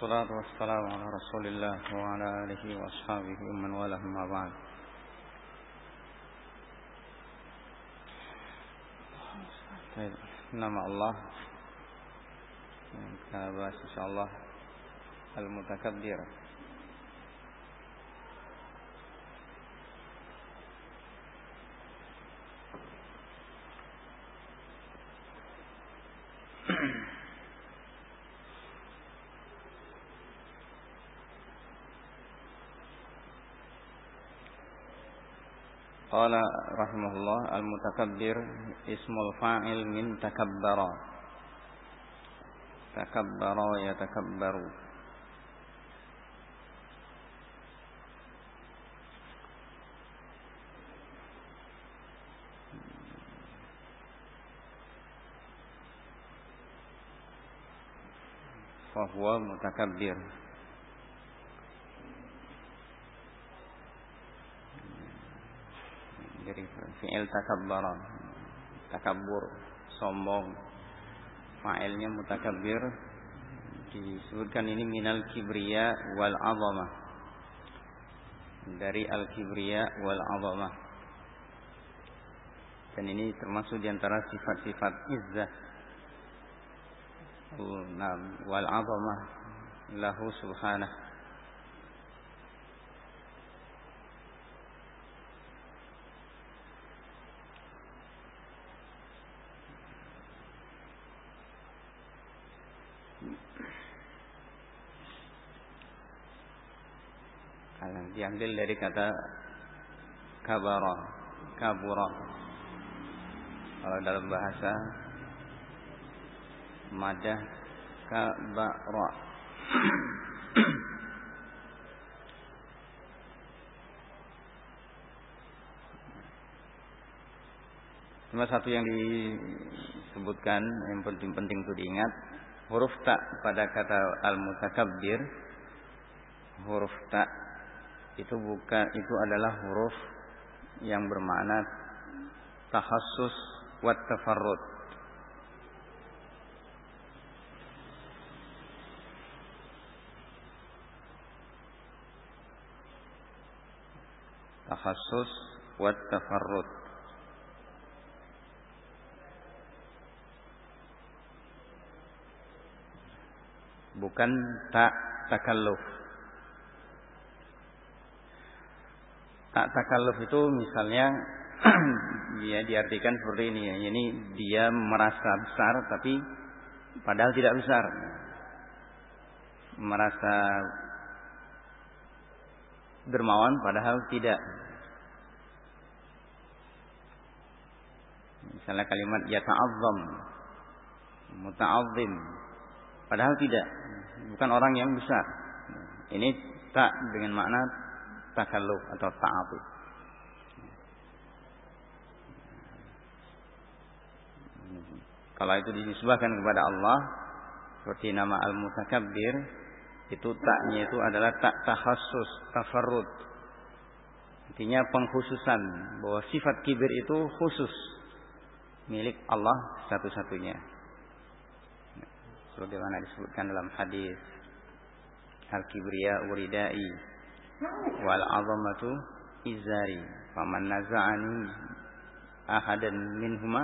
والصلاة والسلام على رسول الله وعلى آله وأصحابه ومن والاه ما بعد. طيب nama Allah kita bahas insyaallah Al-Mutakabbir Qala rahimahullah al-mutakabbir ismul fa'il min takabbara. Takabbara yatakabbaru. Fahuwa mutakabbir. Dari fi'il takabbara. Takabbur sombong. Fa'ilnya mutakabbir. Disebutkan ini minal kibriya wal azamah. Dari al kibriya wal azamah. Dan ini termasuk di antara sifat-sifat izzah. Wal azamah. Lahu subhanahu diambil dari kata kabara, kabura. Kalau dalam bahasa madah kabara. Cuma satu yang disebutkan yang penting-penting itu diingat huruf tak pada kata al-mutakabbir huruf tak itu bukan itu adalah huruf yang bermakna tahassus wa tafarrud. Tahassus wa tafarrud. Bukan tak takalluf. Takalluf itu misalnya dia diartikan seperti ini ya. Ini dia merasa besar tapi padahal tidak besar. Merasa dermawan padahal tidak. Misalnya kalimat yata'azzam, muta'azzim. Padahal tidak. Bukan orang yang besar. Ini tak dengan makna takalluf atau ta'atuf. Kalau itu dinisbahkan kepada Allah seperti nama Al-Mutakabbir itu taknya itu adalah tak tahassus, tafarrud. Artinya pengkhususan bahwa sifat kibir itu khusus milik Allah satu-satunya. Sebagaimana disebutkan dalam hadis Al-Kibriya uridai wal azamatu izari. Faman naza'ani ahadan minhuma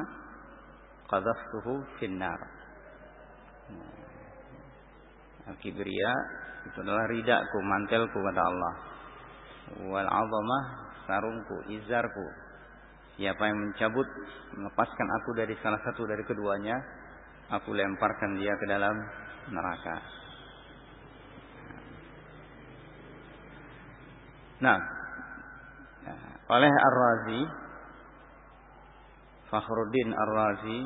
qadhaftuhu finnar. Al-kibriya itu adalah ridaku mantelku kata Allah. Wal azamah sarungku izarku. Siapa yang mencabut melepaskan aku dari salah satu dari keduanya aku lemparkan dia ke dalam neraka Nah, oleh Ar-Razi Fakhruddin Ar-Razi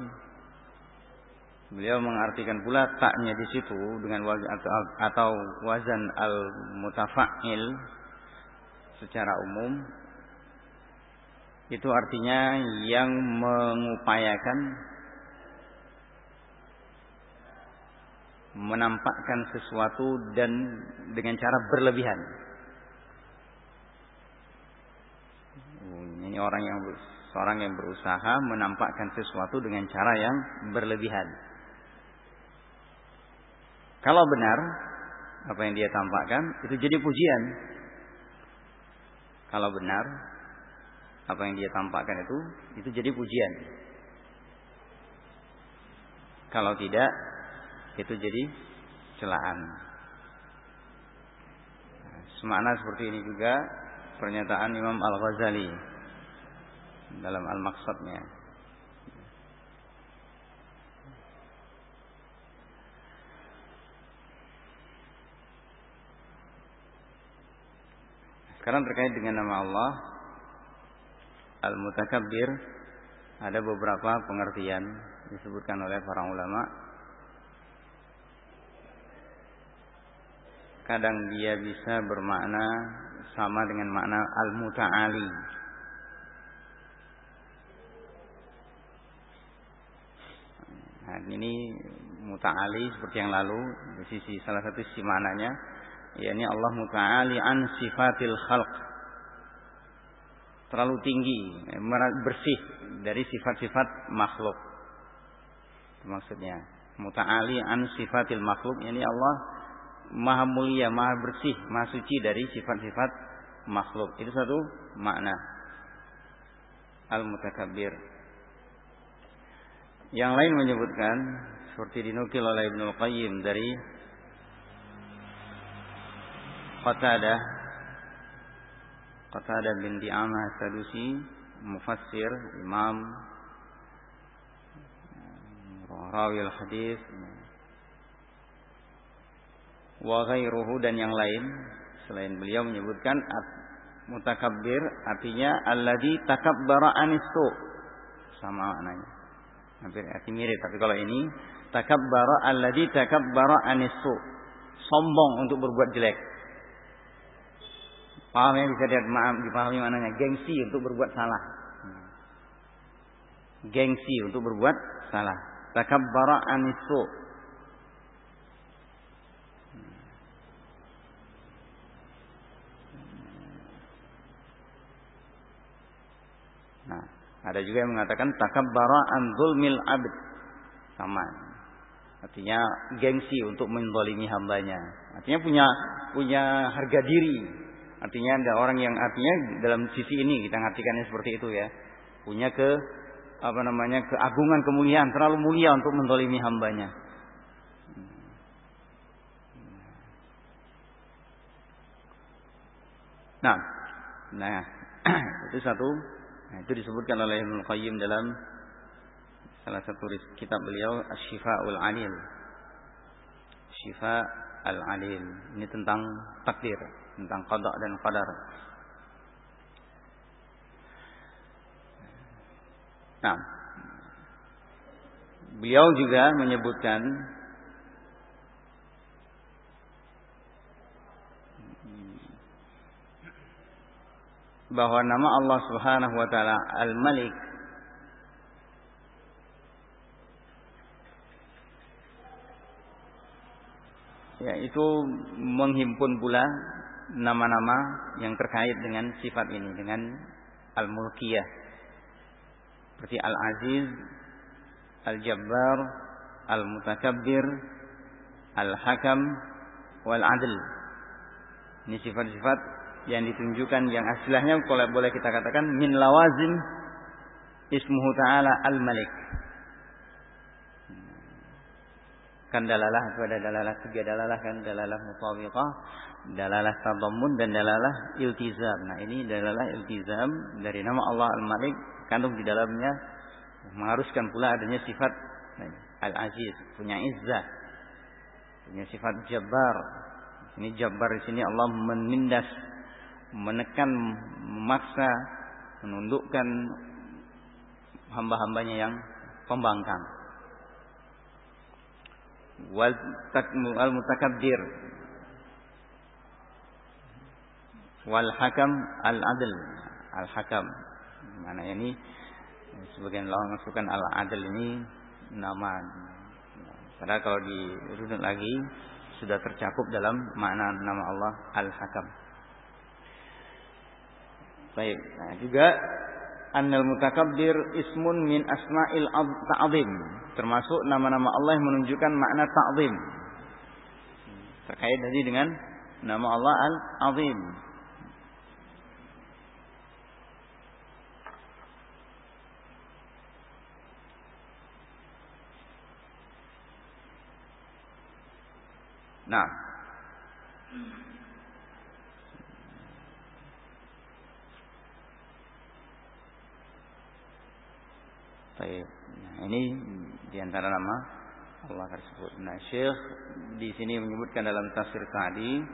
beliau mengartikan pula taknya di situ dengan wazan atau, atau wazan al-mutafa'il secara umum. Itu artinya yang mengupayakan menampakkan sesuatu dan dengan cara berlebihan Orang yang seorang yang berusaha menampakkan sesuatu dengan cara yang berlebihan. Kalau benar apa yang dia tampakkan itu jadi pujian. Kalau benar apa yang dia tampakkan itu itu jadi pujian. Kalau tidak itu jadi celaan. Semakna seperti ini juga pernyataan Imam Al-Ghazali dalam Al-Maqsadnya. Sekarang terkait dengan nama Allah Al-Mutakabbir ada beberapa pengertian disebutkan oleh para ulama. Kadang dia bisa bermakna sama dengan makna Al-Muta'ali. Nah, ini muta'ali seperti yang lalu di sisi salah satu sisi maknanya yakni Allah muta'ali an sifatil khalq. Terlalu tinggi bersih dari sifat-sifat makhluk. Maksudnya muta'ali an sifatil makhluk yakni Allah maha mulia maha bersih maha suci dari sifat-sifat makhluk. Itu satu makna. Al mutakabbir yang lain menyebutkan seperti dinukil oleh Ibnu Qayyim dari Qatadah. Qatadah bin Di'amah Sadusi Mufassir Imam Rawi al-Hadis Wa ghairuhu dan yang lain. Selain beliau menyebutkan Mutakabbir artinya Alladhi takabbara anistu Sama maknanya Hampir arti mirip Tapi kalau ini Takabbara alladhi takabbara anistu Sombong untuk berbuat jelek Paham ya bisa dipahami mananya gengsi untuk berbuat salah. Gengsi untuk berbuat salah. Takabbara anisu. Nah, ada juga yang mengatakan takabbara an zulmil abd. Sama. Artinya gengsi untuk menzalimi hambanya. Artinya punya punya harga diri Artinya ada orang yang artinya dalam sisi ini kita ngartikannya seperti itu ya. Punya ke apa namanya keagungan kemuliaan terlalu mulia untuk mendolimi hambanya. Nah, nah itu satu. Nah, itu disebutkan oleh Ibnu Qayyim dalam salah satu kitab beliau Asy-Syifa'ul Alil. Syifa Al-Alil. Ini tentang takdir tentang qada dan qadar. Nah, beliau juga menyebutkan bahwa nama Allah Subhanahu wa taala Al-Malik ya itu menghimpun pula nama-nama yang terkait dengan sifat ini dengan al-mulkiyah seperti al-aziz, al-jabbar, al-mutakabbir, al-hakam, wal-adl. Ini sifat-sifat yang ditunjukkan yang kalau boleh kita katakan min lawazim ismuhu ta'ala al-malik. Kan dalalah itu ada dalalah tiga dalalah kan dalalah mutawiqah, dalalah tadammun dan dalalah iltizam. Nah, ini dalalah iltizam dari nama Allah Al-Malik kandung di dalamnya mengharuskan pula adanya sifat Al-Aziz, punya izzah. Punya sifat Jabbar. Ini Jabbar di sini Allah menindas, menekan, memaksa, menundukkan hamba-hambanya yang pembangkang. Wal mutakabbir. Wal hakam al adl. Al hakam. Mana ini? Sebagian ulama masukkan al adl ini nama. Padahal kalau dirunut lagi sudah tercakup dalam makna nama Allah al hakam baik nah, juga Annal mutakabbir ismun min asma'il ta'zim termasuk nama-nama Allah yang menunjukkan makna ta'zim Terkait tadi dengan nama Allah Al-Azim. Nah. Baik. Nah, ini di antara nama Allah tersebut. Nah, Syekh di sini menyebutkan dalam tafsir tadi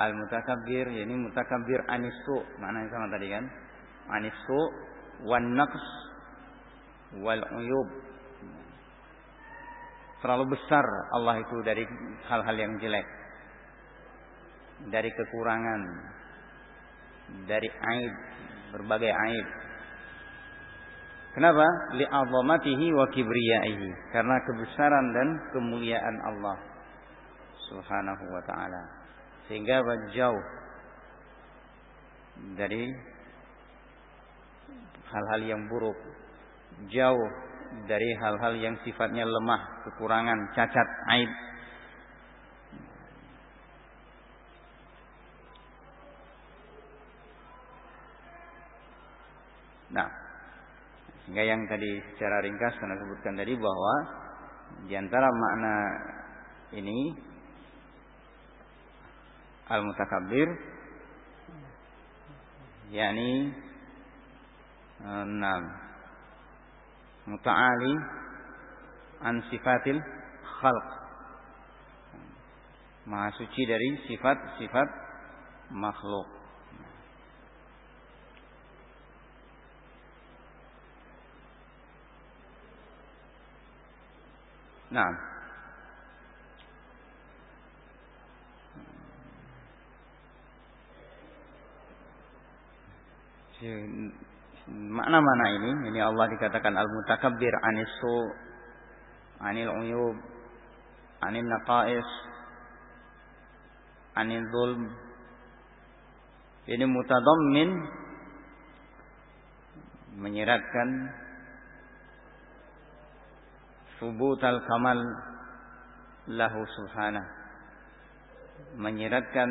Al-mutakabbir ini mutakabbir anisu yang sama tadi kan? Anisu wan naqs wal uyub Terlalu besar Allah itu dari hal-hal yang jelek. Dari kekurangan. Dari aib. Berbagai aib. Kenapa? Li'azamatihi wa kibriyaihi. Karena kebesaran dan kemuliaan Allah. Subhanahu wa ta'ala. Sehingga jauh dari hal-hal yang buruk. Jauh dari hal-hal yang sifatnya lemah, kekurangan, cacat, aib. Nah, sehingga yang tadi secara ringkas saya sebutkan tadi bahwa di antara makna ini al-mutakabbir yakni enam muta'ali an sifatil khalq. Maha suci dari sifat-sifat makhluk Nah, Makna-mana ini, ini Allah dikatakan al-mutakabbir anisu, anil uyub, anil naqais, anil zulm. Ini mutadammin menyiratkan subut al-kamal lahu subhanah. Menyiratkan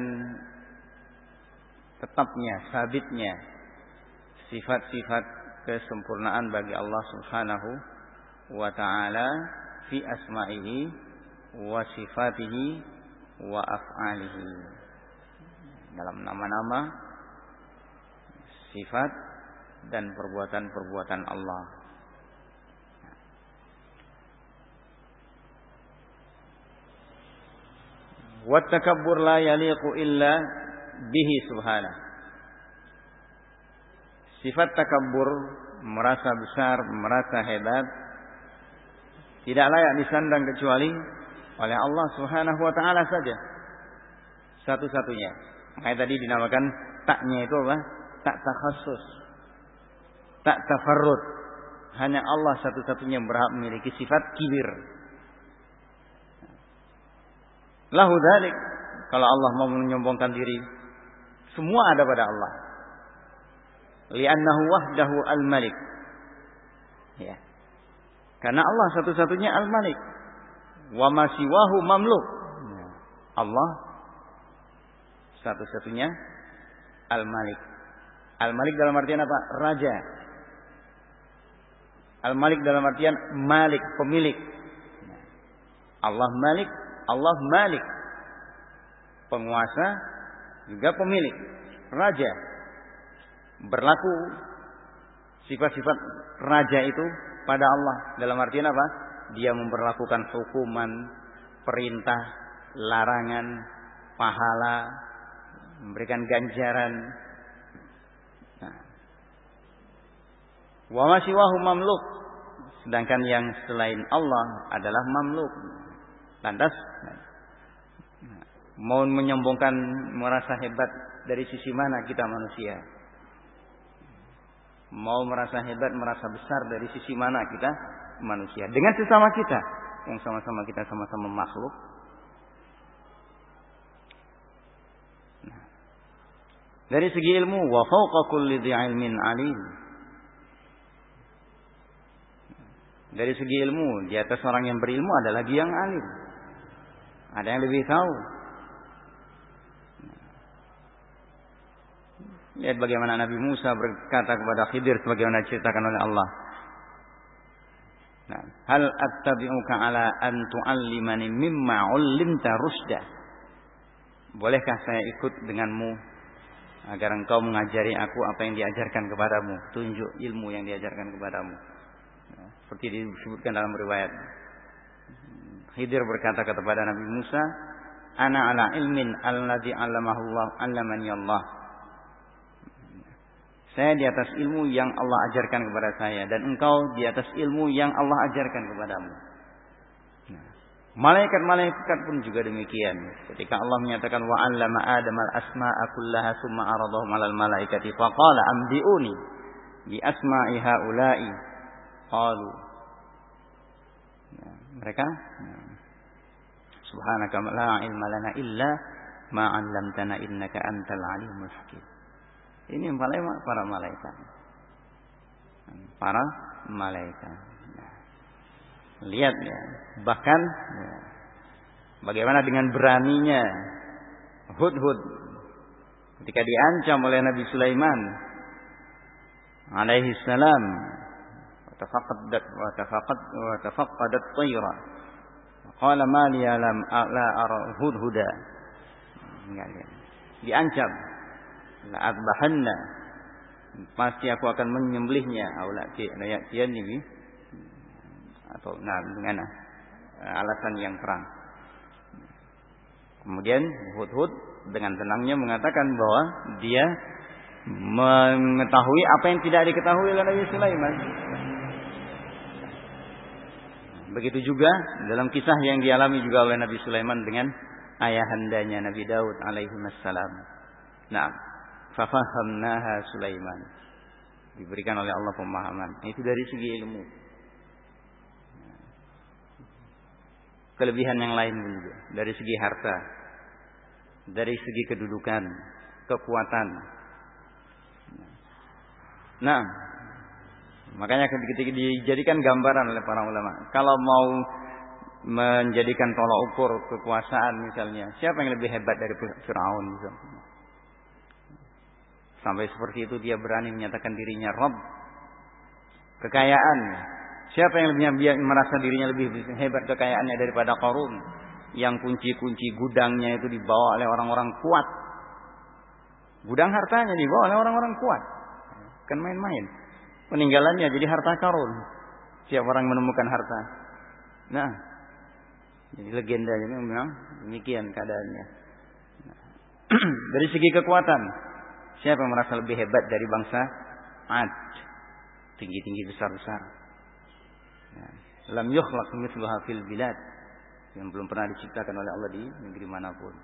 tetapnya, sabitnya sifat-sifat kesempurnaan bagi Allah Subhanahu wa taala fi asma'ihi wa sifatihi wa af'alihi. Dalam nama-nama sifat dan perbuatan-perbuatan Allah. Wa takabbur la yaliqu illa bihi subhanahu Sifat takabur, merasa besar, merasa hebat, tidak layak disandang kecuali oleh Allah Subhanahu wa taala saja. Satu-satunya. Makanya tadi dinamakan taknya itu apa? Tak takhasus. Tak tafarrud. Hanya Allah satu-satunya yang berhak memiliki sifat kibir. Lahu dzalik. Kalau Allah mau menyombongkan diri, semua ada pada Allah li'annahu wahdahu al-malik. Ya. Karena Allah satu-satunya al-malik. Wa ma siwahu mamluk. Allah satu-satunya al-malik. Al-malik dalam artian apa? Raja. Al-malik dalam artian malik, pemilik. Allah malik, Allah malik. Penguasa juga pemilik, raja berlaku sifat-sifat raja itu pada Allah. Dalam artian apa? Dia memperlakukan hukuman, perintah, larangan, pahala, memberikan ganjaran. Nah. Wa masyiwahu mamluk. Sedangkan yang selain Allah adalah mamluk. Lantas mau menyombongkan merasa hebat dari sisi mana kita manusia? Mau merasa hebat, merasa besar dari sisi mana kita manusia. Dengan sesama kita. Yang sama-sama kita sama-sama makhluk. Nah. Dari segi ilmu. Wa fauqa kulli ilmin alim. Dari segi ilmu, di atas orang yang berilmu ada lagi yang alim. Ada yang lebih tahu. Lihat bagaimana Nabi Musa berkata kepada Khidir sebagaimana diceritakan oleh Allah. Nah, hal attabi'uka ala an tu'allimani mimma 'ullimta rusda. Bolehkah saya ikut denganmu agar engkau mengajari aku apa yang diajarkan kepadamu, tunjuk ilmu yang diajarkan kepadamu. Nah, seperti disebutkan dalam riwayat. Khidir berkata kepada Nabi Musa, "Ana ala ilmin alladhi 'allamahu Allah, 'allamani Allah." Saya di atas ilmu yang Allah ajarkan kepada saya dan engkau di atas ilmu yang Allah ajarkan kepadamu. Nah, malaikat-malaikat pun juga demikian. Ketika Allah menyatakan wa 'allama Adam al-asma'a kullaha tsumma aradahum 'alal malaikati faqala ambiuni bi asma'i haula'i. Qalu nah, mereka nah, Subhanaka la ilma lana illa ma 'allamtana innaka antal alimul hakim. Ini para malaikat. Para malaikat. Lihat ya, bahkan ya, bagaimana dengan beraninya Hud-Hud ketika diancam oleh Nabi Sulaiman alaihi salam watafaqadat watafaqad watafaqadat tayra Qala ma li alam la ara hudhuda. Diancam. La adbahanna. Pasti aku akan menyembelihnya aulati ayatian ini atau nah dengan eh, alasan yang terang. Kemudian Hud-Hud dengan tenangnya mengatakan bahwa dia mengetahui apa yang tidak diketahui oleh Nabi Sulaiman begitu juga dalam kisah yang dialami juga oleh Nabi Sulaiman dengan ayahandanya Nabi Daud alaihi wassalam. Nah, Fafahamnaha Sulaiman. Diberikan oleh Allah pemahaman. Itu dari segi ilmu. Kelebihan yang lain juga. Dari segi harta. Dari segi kedudukan. Kekuatan. Nah. Makanya ketika dijadikan gambaran oleh para ulama. Kalau mau menjadikan tolak ukur kekuasaan misalnya. Siapa yang lebih hebat dari Fir'aun misalnya. Sampai seperti itu dia berani menyatakan dirinya Rob. Kekayaan. Siapa yang lebih merasa dirinya lebih hebat kekayaannya daripada Korun. Yang kunci-kunci gudangnya itu dibawa oleh orang-orang kuat. Gudang hartanya dibawa oleh orang-orang kuat. Kan main-main. Peninggalannya jadi harta karun. Siapa orang menemukan harta. Nah. Jadi legenda ini memang demikian keadaannya. Nah. Dari segi kekuatan. Siapa yang merasa lebih hebat dari bangsa Ad? Tinggi-tinggi besar-besar. Ya. Lam yukhlaq mithluha fil bilad. Yang belum pernah diciptakan oleh Allah di negeri mana pun.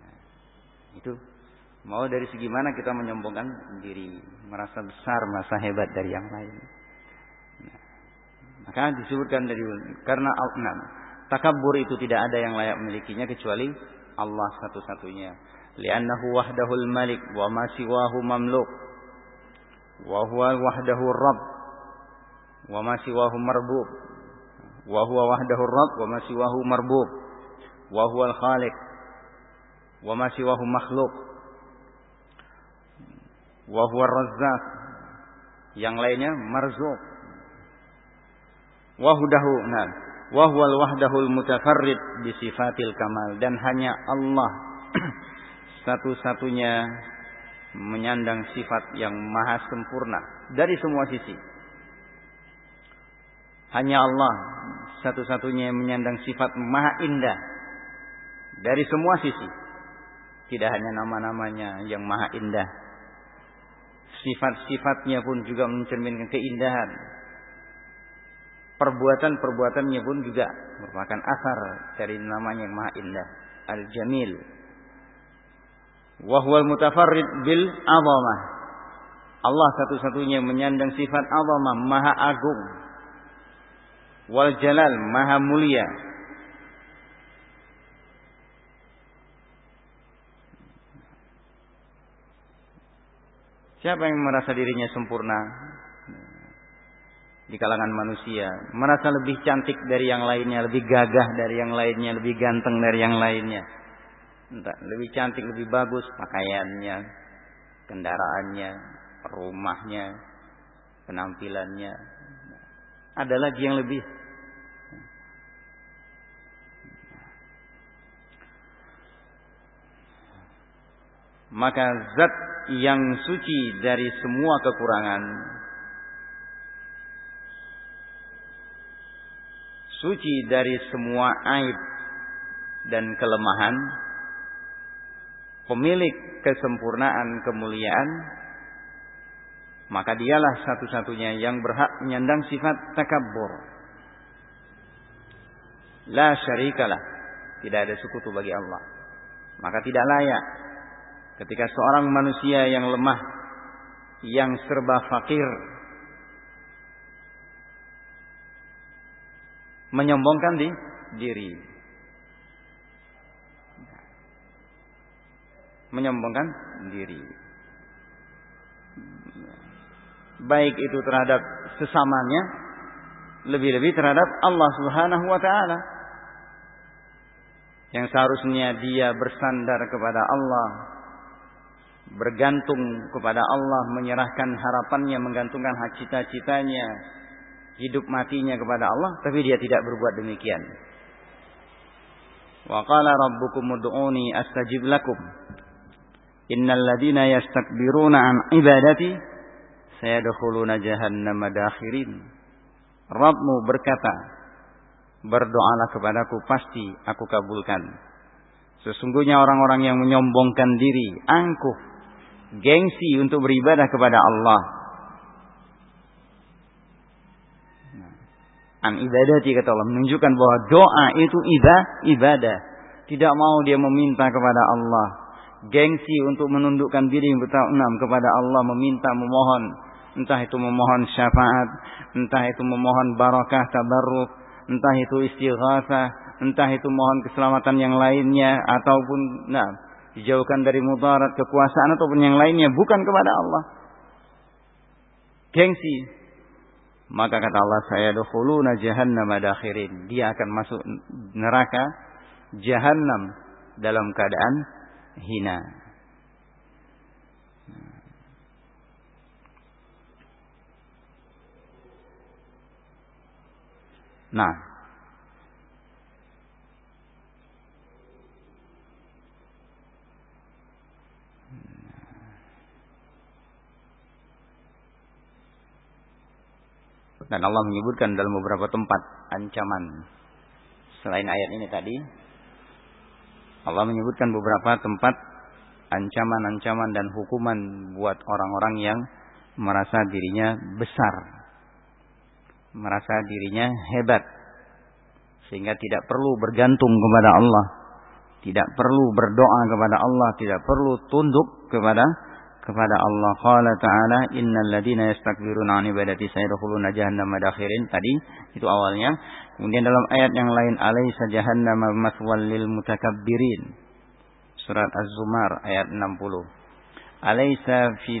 Ya. Itu Mau dari segi mana kita menyombongkan diri, merasa besar, merasa hebat dari yang lain. Nah, maka disebutkan dari karena nah, takabur itu tidak ada yang layak memilikinya kecuali Allah satu-satunya. Liannahu wahdahul malik wa ma siwahu mamluk. Wa huwa wahdahu rabb wa ma siwahu marbub. Wa huwa wahdahu rabb wa ma siwahu marbub. Wa huwal khaliq wa ma siwahu makhluk wa huwa razzaq. Yang lainnya marzuq. Wa hudahu nah wa huwal wahdahul mutafarrid bi sifatil kamal. Dan hanya Allah satu-satunya menyandang sifat yang maha sempurna dari semua sisi. Hanya Allah satu-satunya yang menyandang sifat maha indah dari semua sisi. Tidak hanya nama-namanya yang maha indah. Sifat-sifatnya pun juga mencerminkan keindahan. Perbuatan-perbuatannya pun juga merupakan asar dari namanya yang maha indah. Al-Jamil Wahwal mutafarrid bil azamah. Allah satu-satunya menyandang sifat azamah, maha agung. Wal jalal, maha mulia. Siapa yang merasa dirinya sempurna? di kalangan manusia, merasa lebih cantik dari yang lainnya, lebih gagah dari yang lainnya, lebih ganteng dari yang lainnya. Entah, lebih cantik, lebih bagus pakaiannya, kendaraannya, rumahnya, penampilannya. Ada lagi yang lebih maka zat yang suci dari semua kekurangan. Suci dari semua aib dan kelemahan. Pemilik kesempurnaan kemuliaan maka dialah satu-satunya yang berhak menyandang sifat takabbur. La syarikalah tidak ada sekutu bagi Allah. Maka tidak layak Ketika seorang manusia yang lemah, yang serba fakir, menyombongkan di diri. Menyombongkan diri. Baik itu terhadap sesamanya, lebih-lebih terhadap Allah Subhanahu wa taala. Yang seharusnya dia bersandar kepada Allah bergantung kepada Allah, menyerahkan harapannya, menggantungkan cita-citanya, hidup matinya kepada Allah, tapi dia tidak berbuat demikian. Wa qala rabbukum ud'uni astajib lakum. Innal ladina yastakbiruna an ibadati sayadkhuluna jahannam dakhirin. Rabbmu berkata, berdoalah kepadaku pasti aku kabulkan. Sesungguhnya orang-orang yang menyombongkan diri, angkuh gengsi untuk beribadah kepada Allah. An ibadati kata Allah menunjukkan bahwa doa itu ibadah. Tidak mau dia meminta kepada Allah. Gengsi untuk menundukkan diri enam kepada Allah meminta memohon entah itu memohon syafaat, entah itu memohon barakah tabarruk, entah itu istighatsah, entah itu mohon keselamatan yang lainnya ataupun nah dijauhkan dari mudarat kekuasaan ataupun yang lainnya bukan kepada Allah. Gengsi. Maka kata Allah saya dukhuluna jahannam dakhirin. Dia akan masuk neraka jahannam dalam keadaan hina. Nah, Dan Allah menyebutkan dalam beberapa tempat ancaman. Selain ayat ini tadi, Allah menyebutkan beberapa tempat ancaman-ancaman dan hukuman buat orang-orang yang merasa dirinya besar. Merasa dirinya hebat. Sehingga tidak perlu bergantung kepada Allah. Tidak perlu berdoa kepada Allah. Tidak perlu tunduk kepada kepada Allah. Qala ta'ala innal ladina yastakbiruna an ibadati sayadkhuluna jahannama dakhirin. Tadi itu awalnya. Kemudian dalam ayat yang lain alaysa jahannama maswal lil mutakabbirin. Surat Az-Zumar ayat 60. Alaysa fi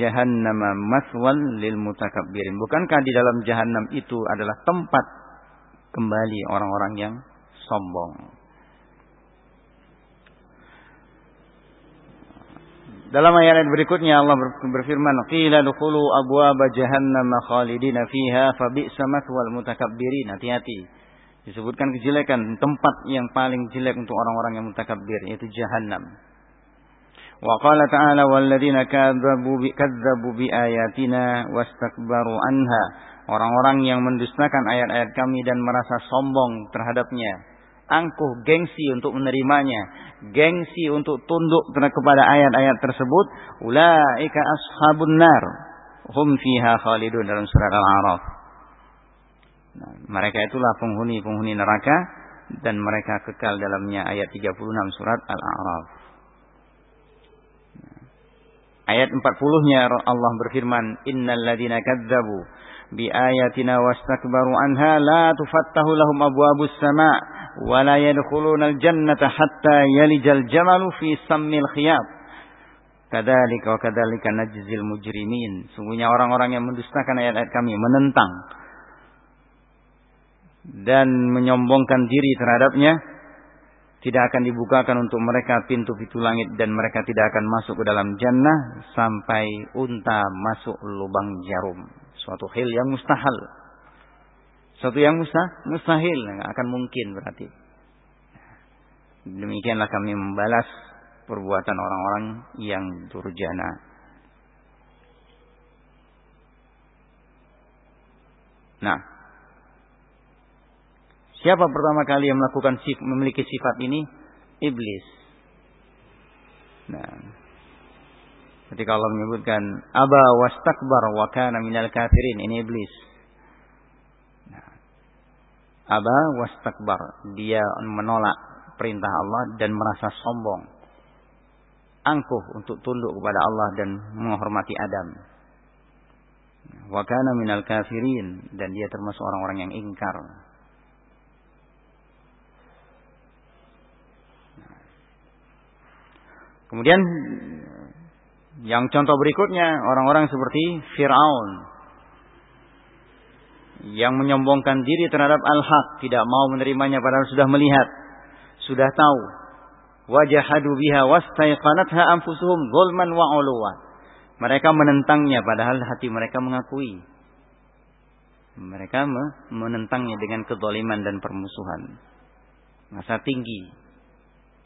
jahannama maswal lil mutakabbirin. Bukankah di dalam jahannam itu adalah tempat kembali orang-orang yang sombong? Dalam ayat berikutnya Allah berfirman, "Qila dukhulu abwaaba jahannam khalidina fiha fa bi'sa mathwal mutakabbirin." Hati-hati. Disebutkan kejelekan tempat yang paling jelek untuk orang-orang yang mutakabbir yaitu jahannam. Wa qala ta'ala walladzina kadzabu bi kadzabu bi ayatina wastakbaru anha. Orang-orang yang mendustakan ayat-ayat kami dan merasa sombong terhadapnya angkuh, gengsi untuk menerimanya, gengsi untuk tunduk kepada ayat-ayat tersebut, ulaika ashabun nar, hum fiha khalidun dalam surat Al-A'raf. Nah, mereka itulah penghuni-penghuni neraka dan mereka kekal dalamnya ayat 36 surat Al-A'raf. Nah, ayat 40-nya Allah berfirman, "Innal ladzina kadzdzabu bi ayatina wastakbaru anha la tufattahu lahum abwabus sama' ولا يدخلون الجنة حتى يلج الجمل في سم الخياط Kadzalika wa kadzalika najzil mujrimin. Sungguhnya orang-orang yang mendustakan ayat-ayat kami, menentang dan menyombongkan diri terhadapnya, tidak akan dibukakan untuk mereka pintu-pintu langit dan mereka tidak akan masuk ke dalam jannah sampai unta masuk lubang jarum. Suatu hal yang mustahil. Suatu yang mustahil, nggak akan mungkin berarti. Demikianlah kami membalas perbuatan orang-orang yang durjana. Nah, siapa pertama kali yang melakukan memiliki sifat ini? Iblis. Nah, ketika Allah menyebutkan aba wastakbar wa kana minal kafirin, ini iblis. Aba wastakbar, dia menolak perintah Allah dan merasa sombong angkuh untuk tunduk kepada Allah dan menghormati Adam. Wa kana minal kafirin dan dia termasuk orang-orang yang ingkar. Kemudian yang contoh berikutnya orang-orang seperti Firaun yang menyombongkan diri terhadap al-haq, tidak mau menerimanya padahal sudah melihat, sudah tahu wajahadu biha wastaiqanatha anfusuhum zulman wa uluwa. Mereka menentangnya padahal hati mereka mengakui. Mereka menentangnya dengan kezaliman dan permusuhan. Masa tinggi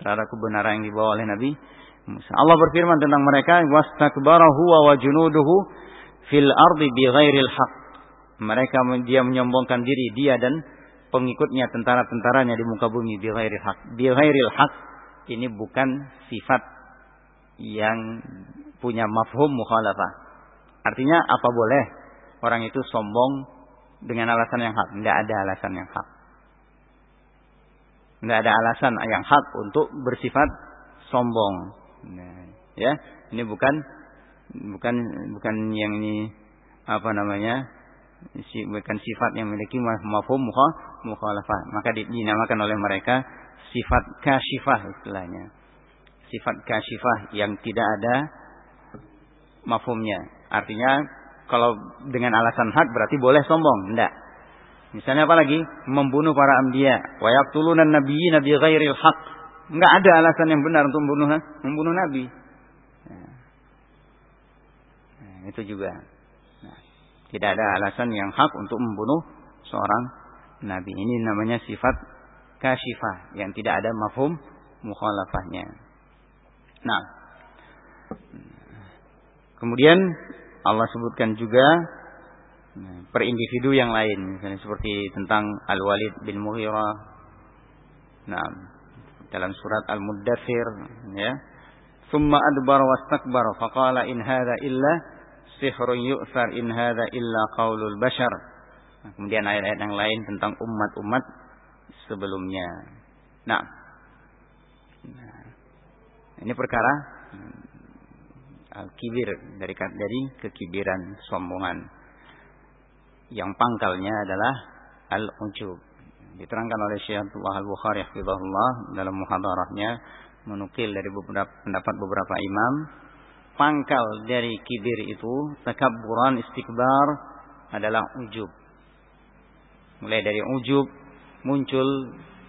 terhadap kebenaran yang dibawa oleh Nabi Musa. Allah berfirman tentang mereka wastakbara huwa wa junuduhu fil ardi bighairil haq. Mereka dia menyombongkan diri dia dan pengikutnya tentara-tentaranya di muka bumi bighairil haq. Bighairil haq ini bukan sifat yang punya mafhum mukhalafah. Artinya apa boleh orang itu sombong dengan alasan yang hak? Tidak ada alasan yang hak. Tidak ada alasan yang hak untuk bersifat sombong. Nah, ya, ini bukan bukan bukan yang ini apa namanya? Bukan sifat yang memiliki mafhum mukhalafah. Maka dinamakan oleh mereka sifat kasyifah istilahnya. Sifat kasyifah yang tidak ada mafhumnya. Artinya kalau dengan alasan hak berarti boleh sombong. Tidak. Misalnya apa lagi? Membunuh para anbiya. Wa yaqtuluna nabiyina nabi ghairil haq. Enggak ada alasan yang benar untuk membunuh membunuh nabi. Nah, nah itu juga. Nah, tidak ada alasan yang hak untuk membunuh seorang nabi. Ini namanya sifat kasyifah yang tidak ada mafhum mukhalafahnya. Nah, kemudian Allah sebutkan juga per individu yang lain, misalnya seperti tentang Al-Walid bin Mughirah. Nah, dalam surat Al-Muddathir ya. Summa adbar wastakbar faqala in hadha illa sihrun yu'thar in hadha illa qaulul bashar. Nah, kemudian ayat-ayat yang lain tentang umat-umat sebelumnya. Nah, nah ini perkara hmm, al-kibir dari dari kekibiran sombongan. Yang pangkalnya adalah al-ujub. Diterangkan oleh Syekh Al-Bukhari dalam muhadarahnya menukil dari beberapa pendapat beberapa imam pangkal dari kibir itu takabburan istikbar adalah ujub mulai dari ujub muncul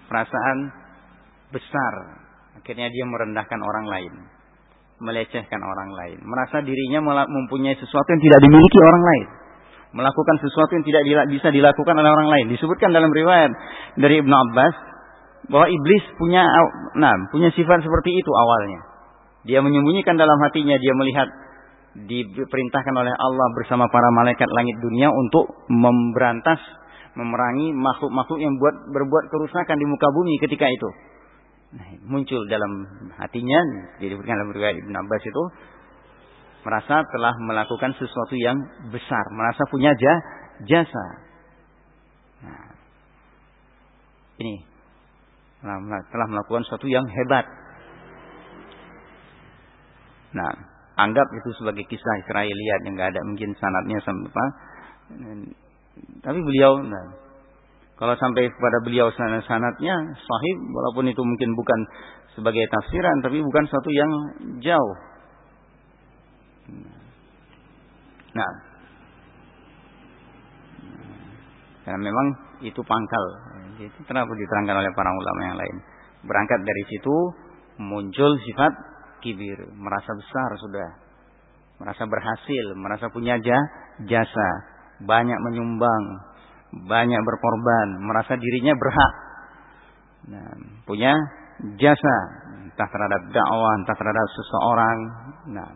perasaan besar. Akhirnya dia merendahkan orang lain. Melecehkan orang lain. Merasa dirinya mempunyai sesuatu yang tidak dimiliki orang lain. Melakukan sesuatu yang tidak bisa dilakukan oleh orang lain. Disebutkan dalam riwayat dari Ibnu Abbas bahwa iblis punya nah, punya sifat seperti itu awalnya. Dia menyembunyikan dalam hatinya, dia melihat diperintahkan oleh Allah bersama para malaikat langit dunia untuk memberantas memerangi makhluk-makhluk yang buat berbuat kerusakan di muka bumi ketika itu. Nah, muncul dalam hatinya, jadi dalam riwayat Ibn Abbas itu merasa telah melakukan sesuatu yang besar, merasa punya jasa. Nah, ini telah melakukan sesuatu yang hebat. Nah, anggap itu sebagai kisah Israeliat yang nggak ada mungkin sanatnya sampai apa tapi beliau, nah, kalau sampai kepada beliau sanat-sanatnya sahih, walaupun itu mungkin bukan sebagai tafsiran, tapi bukan satu yang jauh. Nah, karena memang itu pangkal. Itu kenapa diterangkan oleh para ulama yang lain. Berangkat dari situ muncul sifat kibir, merasa besar sudah, merasa berhasil, merasa punya jasa, banyak menyumbang, banyak berkorban, merasa dirinya berhak. Nah, punya jasa, entah terhadap dakwah, entah terhadap seseorang. Nah,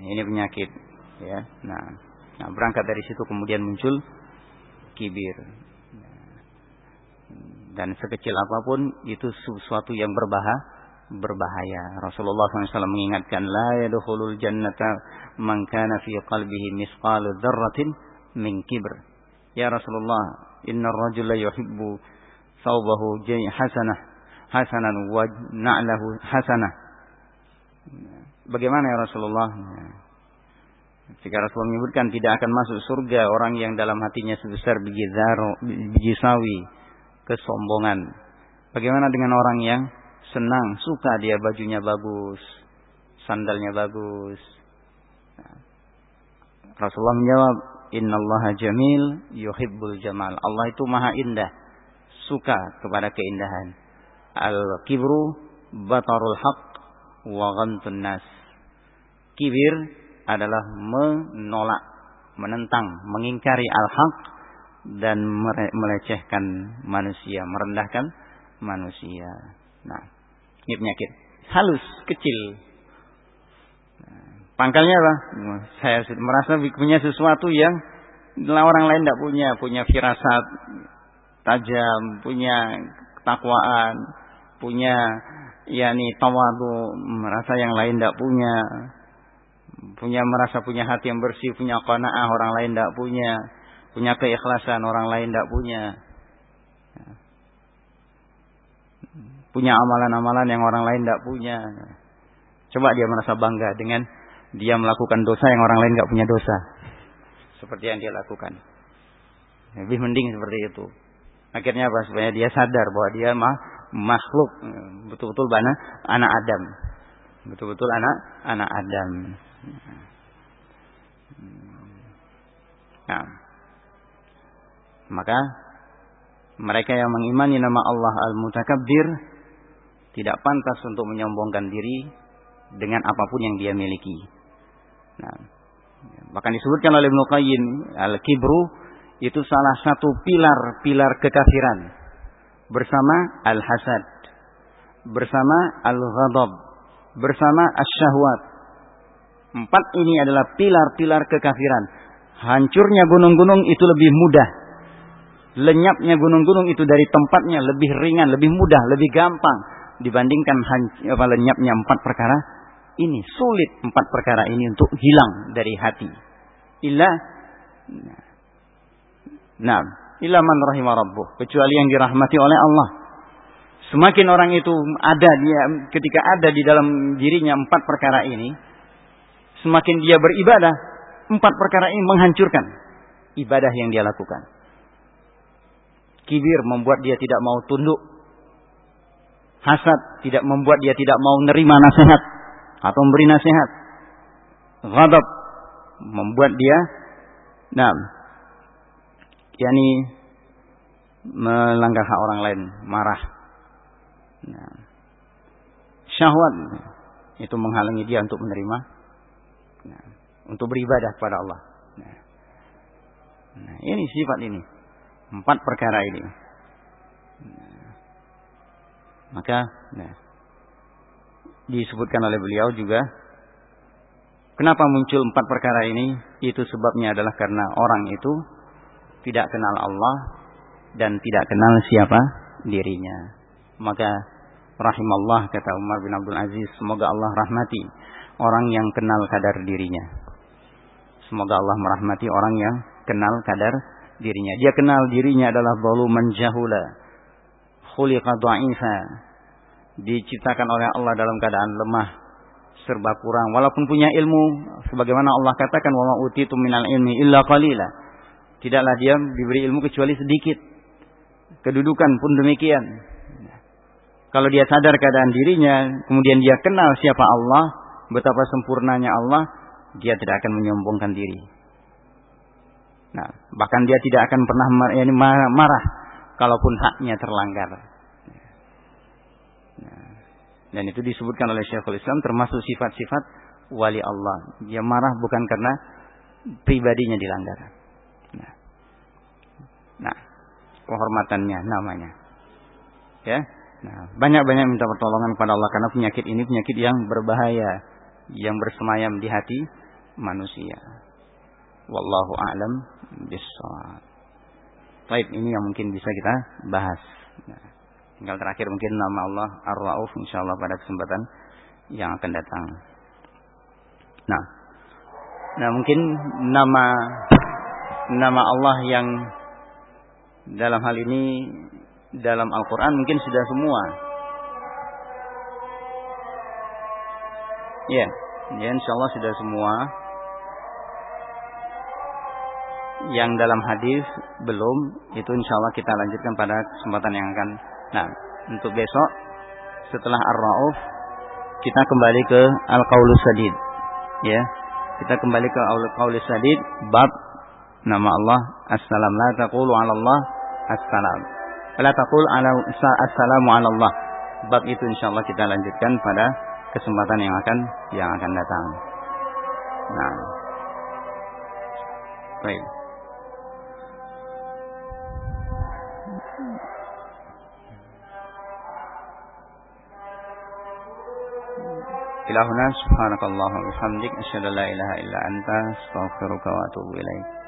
ini penyakit, ya. Nah, nah berangkat dari situ kemudian muncul kibir. Dan sekecil apa pun itu sesuatu yang berbahaya berbahaya. Rasulullah SAW mengingatkan, la yadkhulul jannata man kana fi qalbihi misqal dzarratin min kibr. Ya Rasulullah, inna ar-rajula yuhibbu thawbahu hasanah hasanan wa na'lahu hasanah. Bagaimana ya Rasulullah? Jika Rasulullah menyebutkan tidak akan masuk surga orang yang dalam hatinya sebesar biji zaro, biji sawi, kesombongan. Bagaimana dengan orang yang senang, suka dia bajunya bagus, sandalnya bagus. Rasulullah menjawab, Inna Allah jamil yuhibbul jamal. Allah itu maha indah, suka kepada keindahan. Al-kibru batarul haq wa ghamtun nas. Kibir adalah menolak, menentang, mengingkari al-haq dan melecehkan manusia, merendahkan manusia. Nah, ini penyakit. Halus, kecil. Nah, pangkalnya apa? Saya merasa punya sesuatu yang orang lain tidak punya. Punya firasat tajam, punya ketakwaan, punya yakni tawadu, merasa yang lain tidak punya. Punya merasa punya hati yang bersih, punya qanaah orang lain tidak punya. Punya keikhlasan orang lain tidak punya punya amalan-amalan yang orang lain tidak punya. Coba dia merasa bangga dengan dia melakukan dosa yang orang lain nggak punya dosa. Seperti yang dia lakukan. Lebih mending seperti itu. Akhirnya apa? Supaya dia sadar bahwa dia mah makhluk betul-betul bana anak Adam. Betul-betul anak anak Adam. Nah. Maka mereka yang mengimani nama Allah Al-Mutakabbir tidak pantas untuk menyombongkan diri dengan apa pun yang dia miliki. Nah, bahkan disebutkan oleh Ibnu Qayyim al-kibru itu salah satu pilar-pilar kekafiran bersama al-hasad, bersama al-ghadab, bersama asyahwat. Empat ini adalah pilar-pilar kekafiran. Hancurnya gunung-gunung itu lebih mudah. Lenyapnya gunung-gunung itu dari tempatnya lebih ringan, lebih mudah, lebih gampang dibandingkan apa lenyapnya empat perkara ini sulit empat perkara ini untuk hilang dari hati. Illa nah illa man rahimah rabbuh kecuali yang dirahmati oleh Allah. Semakin orang itu ada dia ketika ada di dalam dirinya empat perkara ini semakin dia beribadah empat perkara ini menghancurkan ibadah yang dia lakukan. Kibir membuat dia tidak mau tunduk Hasad tidak membuat dia tidak mau menerima nasihat atau memberi nasihat. Ghadab membuat dia nah yakni melanggar hak orang lain, marah. Nah, syahwat itu menghalangi dia untuk menerima nah, untuk beribadah kepada Allah. Nah, nah ini sifat ini. Empat perkara ini. Maka nah, disebutkan oleh beliau juga kenapa muncul empat perkara ini? Itu sebabnya adalah karena orang itu tidak kenal Allah dan tidak kenal siapa dirinya. Maka rahimallah kata Umar bin Abdul Aziz, semoga Allah rahmati orang yang kenal kadar dirinya. Semoga Allah merahmati orang yang kenal kadar dirinya. Dia kenal dirinya adalah zaluman jahula khuliqa dha'ifa. Diciptakan oleh Allah dalam keadaan lemah serba kurang. Walaupun punya ilmu sebagaimana Allah katakan wa ma utitu minal ilmi illa qalila. Tidaklah dia diberi ilmu kecuali sedikit. Kedudukan pun demikian. Kalau dia sadar keadaan dirinya kemudian dia kenal siapa Allah betapa sempurnanya Allah, dia tidak akan menyombongkan diri. Nah, bahkan dia tidak akan pernah marah, marah kalaupun haknya terlanggar. Dan itu disebutkan oleh Syekhul Islam termasuk sifat-sifat wali Allah. Dia marah bukan karena pribadinya dilanggar. Nah, nah kehormatannya namanya. Ya, nah banyak-banyak minta pertolongan kepada Allah karena penyakit ini penyakit yang berbahaya, yang bersemayam di hati manusia. Wallahu a'lam bishawab. Baik, ini yang mungkin bisa kita bahas. Nah, tinggal terakhir mungkin nama Allah Ar-Rauf insyaallah pada kesempatan yang akan datang. Nah, nah mungkin nama nama Allah yang dalam hal ini dalam Al-Quran mungkin sudah semua. Ya, ya insya Allah sudah semua. Yang dalam hadis belum, itu insya Allah kita lanjutkan pada kesempatan yang akan. Nah, untuk besok setelah Ar-Rauf kita kembali ke Al-Qaulus Sadid. Ya, kita kembali ke Al-Qaulus Sadid bab nama Allah Assalam la taqulu 'ala Allah Assalam. Fala taqul ala assalamu ala Allah. Bab itu insyaallah kita lanjutkan pada kesempatan yang akan yang akan datang. Nah. Baik. Ila huna subhanakallahumma wa bihamdik asyhadu an la ilaha illa anta astaghfiruka wa atubu ilaik.